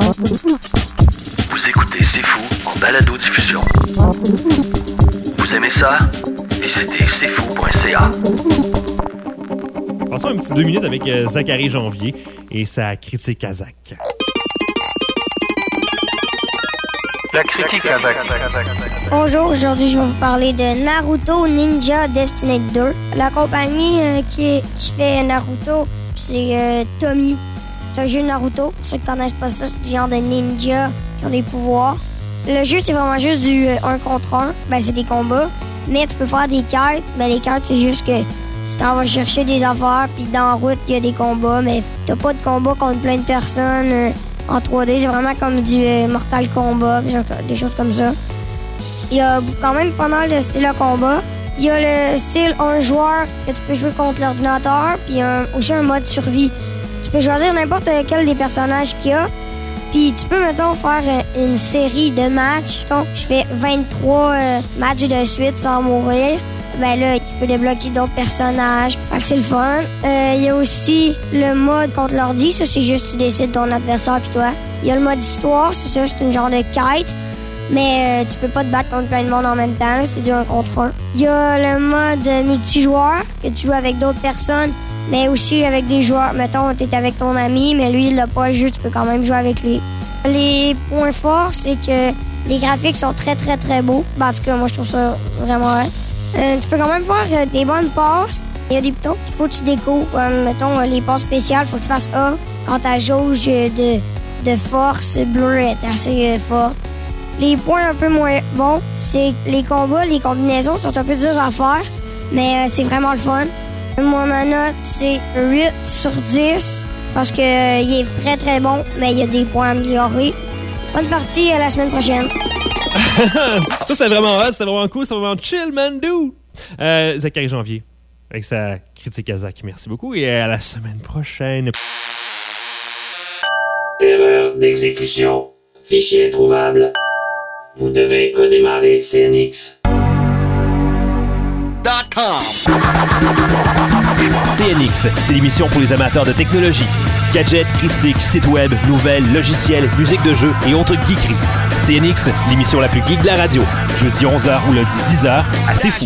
Vous écoutez C'est Fou en balado-diffusion. Vous aimez ça? Visitez cfou.ca. Passons un petit deux minutes avec euh, Zachary Janvier et sa critique à Zach. La critique à Zach. Bonjour, aujourd'hui je vais vous parler de Naruto Ninja Destiny 2. La compagnie euh, qui, qui fait Naruto, c'est euh, Tommy. C'est un jeu Naruto. Pour ceux qui connaissent pas ça, c'est des genre de ninjas qui ont des pouvoirs. Le jeu, c'est vraiment juste du 1 contre 1. Ben, c'est des combats. Mais tu peux faire des cartes. Ben, les cartes, c'est juste que tu t'en vas chercher des affaires, puis dans la route, il y a des combats. Mais t'as pas de combat contre plein de personnes euh, en 3D. C'est vraiment comme du euh, Mortal Kombat, des choses comme ça. Il y a quand même pas mal de styles de combat. Il y a le style un joueur que tu peux jouer contre l'ordinateur, puis un- aussi un mode survie. Tu peux choisir n'importe quel des personnages qu'il y a. Puis tu peux, mettons, faire euh, une série de matchs. Donc, je fais 23 euh, matchs de suite sans mourir. Ben là, tu peux débloquer d'autres personnages. Fait que c'est le fun. Euh, Il y a aussi le mode contre l'ordi. Ça, c'est juste tu décides ton adversaire puis toi. Il y a le mode histoire. C'est ça, c'est une genre de quête. Mais tu peux pas te battre contre plein de monde en même temps. C'est du 1 contre 1. Il y a le mode multijoueur que tu joues avec d'autres personnes, mais aussi avec des joueurs. Mettons, tu es avec ton ami, mais lui, il l'a pas le jeu, tu peux quand même jouer avec lui. Les points forts, c'est que les graphiques sont très, très, très beaux. Ben, en tout cas, moi, je trouve ça vraiment vrai. Euh, tu peux quand même faire euh, des bonnes passes. Il y a des boutons qu'il faut que tu découvres. Mettons, euh, les passes spéciales, faut que tu fasses A quand ta jauge de, de force bleue est assez forte. Les points un peu moins bons, c'est que les combats, les combinaisons sont un peu dures à faire, mais c'est vraiment le fun. Moi, ma note, c'est 8 sur 10 parce que euh, il est très très bon, mais il y a des points améliorés. Bonne partie, à la semaine prochaine. Ça, c'est vraiment hot, c'est vraiment cool, c'est vraiment chill, man, dude. Euh, Zachary Janvier, avec sa critique à Zach. Merci beaucoup et à la semaine prochaine. Erreur d'exécution. Fichier trouvable. Vous devez redémarrer CNX. C'est l'émission pour les amateurs de technologie. Gadgets, critiques, sites web, nouvelles, logiciels, musique de jeu et autres geekeries. CNX, l'émission la plus geek de la radio. Jeudi 11h ou lundi 10h, à C'est fou.